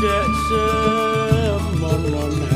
Jackson, mom, mom, mom.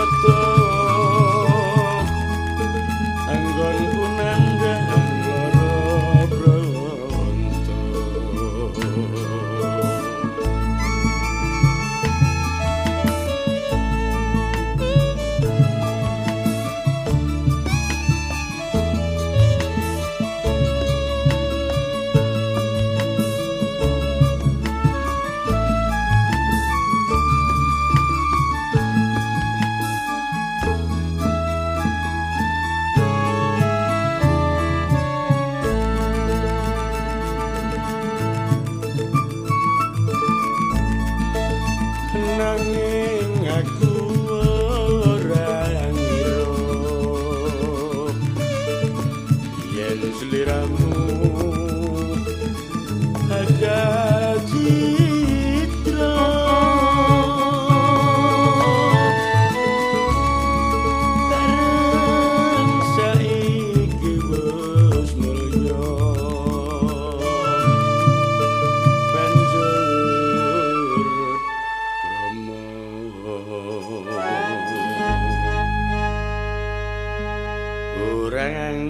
Satan.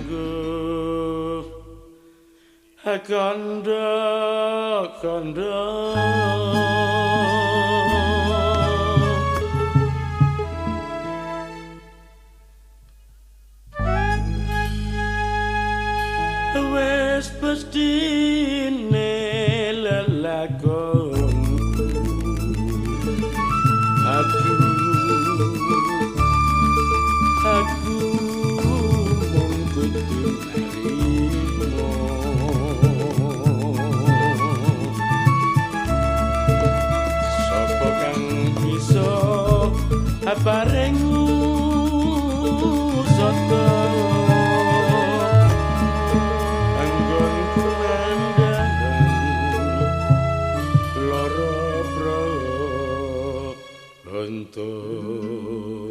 Soto kandha kandha wes pasti cantor.